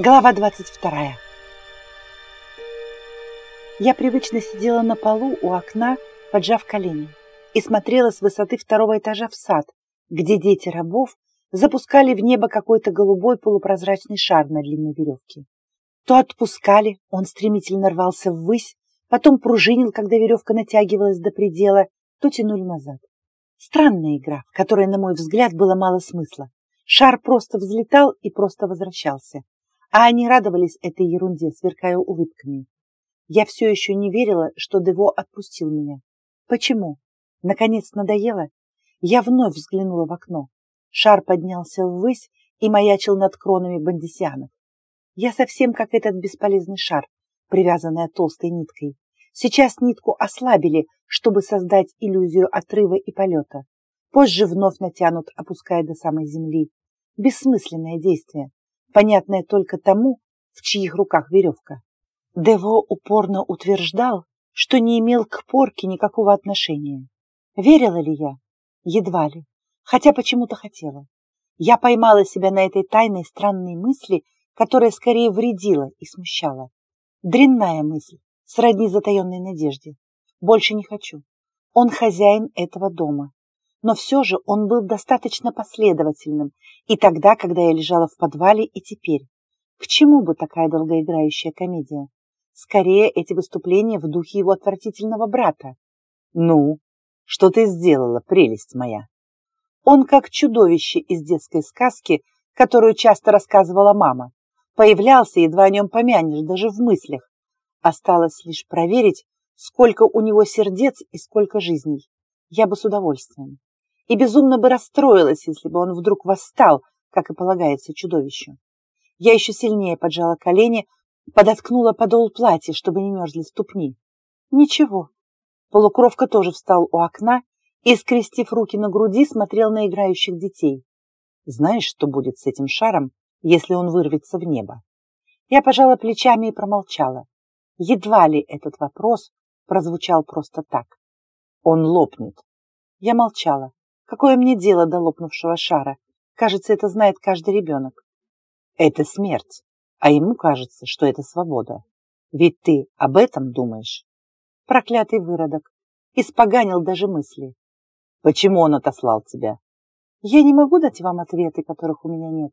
Глава 22. Я привычно сидела на полу у окна, поджав колени, и смотрела с высоты второго этажа в сад, где дети рабов запускали в небо какой-то голубой полупрозрачный шар на длинной веревке. То отпускали, он стремительно рвался ввысь, потом пружинил, когда веревка натягивалась до предела, то тянули назад. Странная игра, в которой, на мой взгляд, было мало смысла. Шар просто взлетал и просто возвращался а они радовались этой ерунде, сверкая улыбками. Я все еще не верила, что Дево отпустил меня. Почему? Наконец надоело? Я вновь взглянула в окно. Шар поднялся ввысь и маячил над кронами бандисианов. Я совсем как этот бесполезный шар, привязанный толстой ниткой. Сейчас нитку ослабили, чтобы создать иллюзию отрыва и полета. Позже вновь натянут, опуская до самой земли. Бессмысленное действие понятное только тому, в чьих руках веревка. Дево упорно утверждал, что не имел к порке никакого отношения. Верила ли я? Едва ли, хотя почему-то хотела. Я поймала себя на этой тайной странной мысли, которая скорее вредила и смущала. Дрянная мысль, сродни затаенной надежде. Больше не хочу. Он хозяин этого дома но все же он был достаточно последовательным и тогда, когда я лежала в подвале, и теперь. К чему бы такая долгоиграющая комедия? Скорее, эти выступления в духе его отвратительного брата. «Ну, что ты сделала, прелесть моя?» Он как чудовище из детской сказки, которую часто рассказывала мама. Появлялся, едва о нем помянешь, даже в мыслях. Осталось лишь проверить, сколько у него сердец и сколько жизней. Я бы с удовольствием и безумно бы расстроилась, если бы он вдруг восстал, как и полагается чудовищу. Я еще сильнее поджала колени, подоткнула подол платья, чтобы не мерзли ступни. Ничего. Полукровка тоже встал у окна и, скрестив руки на груди, смотрел на играющих детей. Знаешь, что будет с этим шаром, если он вырвется в небо? Я пожала плечами и промолчала. Едва ли этот вопрос прозвучал просто так. Он лопнет. Я молчала. Какое мне дело до лопнувшего шара? Кажется, это знает каждый ребенок. Это смерть, а ему кажется, что это свобода. Ведь ты об этом думаешь? Проклятый выродок. Испоганил даже мысли. Почему он отослал тебя? Я не могу дать вам ответы, которых у меня нет.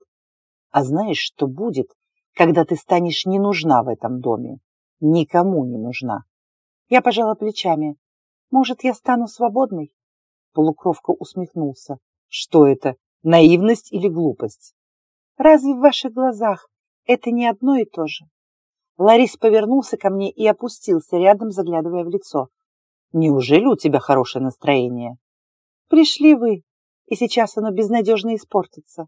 А знаешь, что будет, когда ты станешь не нужна в этом доме? Никому не нужна. Я пожала плечами. Может, я стану свободной? Полукровка усмехнулся. Что это, наивность или глупость? Разве в ваших глазах это не одно и то же? Ларис повернулся ко мне и опустился рядом, заглядывая в лицо. Неужели у тебя хорошее настроение? Пришли вы, и сейчас оно безнадежно испортится.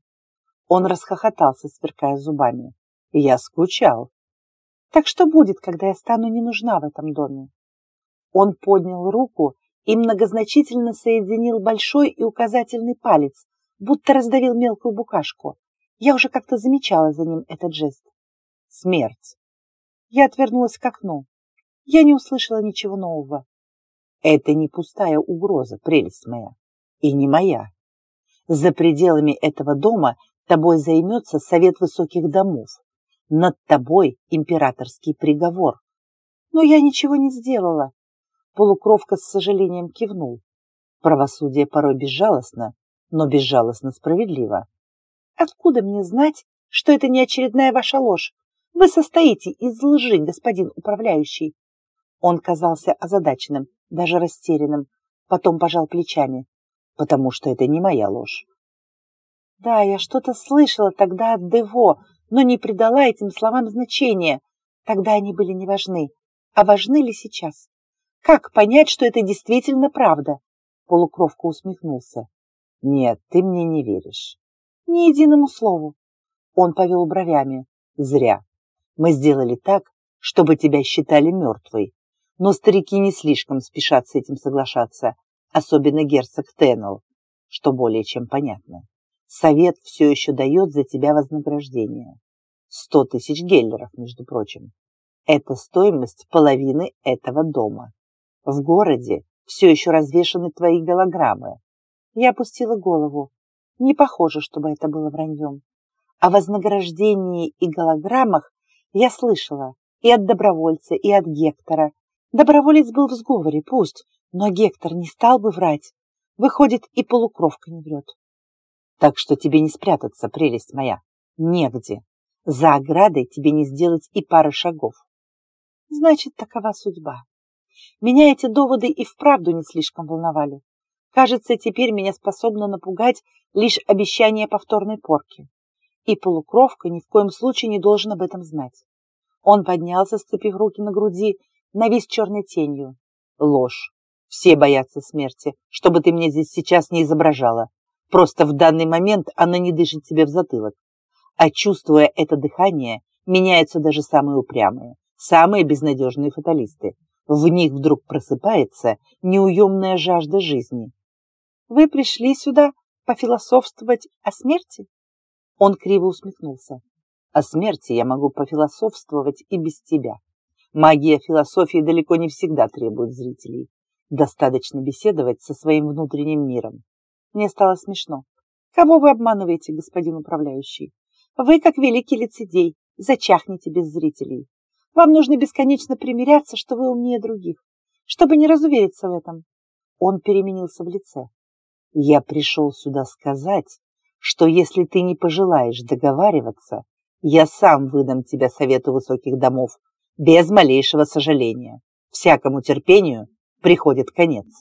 Он расхохотался, сверкая зубами. Я скучал. Так что будет, когда я стану не нужна в этом доме? Он поднял руку и многозначительно соединил большой и указательный палец, будто раздавил мелкую букашку. Я уже как-то замечала за ним этот жест. Смерть. Я отвернулась к окну. Я не услышала ничего нового. Это не пустая угроза, прелесть моя, и не моя. За пределами этого дома тобой займется совет высоких домов. Над тобой императорский приговор. Но я ничего не сделала. Полукровка с сожалением кивнул. Правосудие порой безжалостно, но безжалостно справедливо. Откуда мне знать, что это не очередная ваша ложь? Вы состоите из лжи, господин управляющий. Он казался озадаченным, даже растерянным, потом пожал плечами, потому что это не моя ложь. Да, я что-то слышала тогда от Дево, но не придала этим словам значения. Тогда они были не важны. А важны ли сейчас? Как понять, что это действительно правда? Полукровка усмехнулся. Нет, ты мне не веришь. Ни единому слову. Он повел бровями. Зря. Мы сделали так, чтобы тебя считали мертвой. Но старики не слишком спешат с этим соглашаться, особенно герцог Теннел, что более чем понятно. Совет все еще дает за тебя вознаграждение. Сто тысяч геллеров, между прочим. Это стоимость половины этого дома. В городе все еще развешаны твои голограммы. Я опустила голову. Не похоже, чтобы это было враньем. О вознаграждении и голограммах я слышала и от добровольца, и от Гектора. Доброволец был в сговоре, пусть, но Гектор не стал бы врать. Выходит, и полукровка не врет. Так что тебе не спрятаться, прелесть моя. Негде. За оградой тебе не сделать и пары шагов. Значит, такова судьба. Меня эти доводы и вправду не слишком волновали. Кажется, теперь меня способно напугать лишь обещание повторной порки. И полукровка ни в коем случае не должен об этом знать. Он поднялся, сцепив руки на груди, навис черной тенью. Ложь. Все боятся смерти, чтобы ты мне здесь сейчас не изображала. Просто в данный момент она не дышит тебе в затылок. А чувствуя это дыхание, меняются даже самые упрямые, самые безнадежные фаталисты. В них вдруг просыпается неуемная жажда жизни. Вы пришли сюда пофилософствовать о смерти? Он криво усмехнулся. О смерти я могу пофилософствовать и без тебя. Магия философии далеко не всегда требует зрителей. Достаточно беседовать со своим внутренним миром. Мне стало смешно. Кого вы обманываете, господин управляющий? Вы, как великий лицедей, зачахнете без зрителей. Вам нужно бесконечно примиряться, что вы умнее других, чтобы не разувериться в этом. Он переменился в лице. Я пришел сюда сказать, что если ты не пожелаешь договариваться, я сам выдам тебе совету высоких домов, без малейшего сожаления. Всякому терпению приходит конец.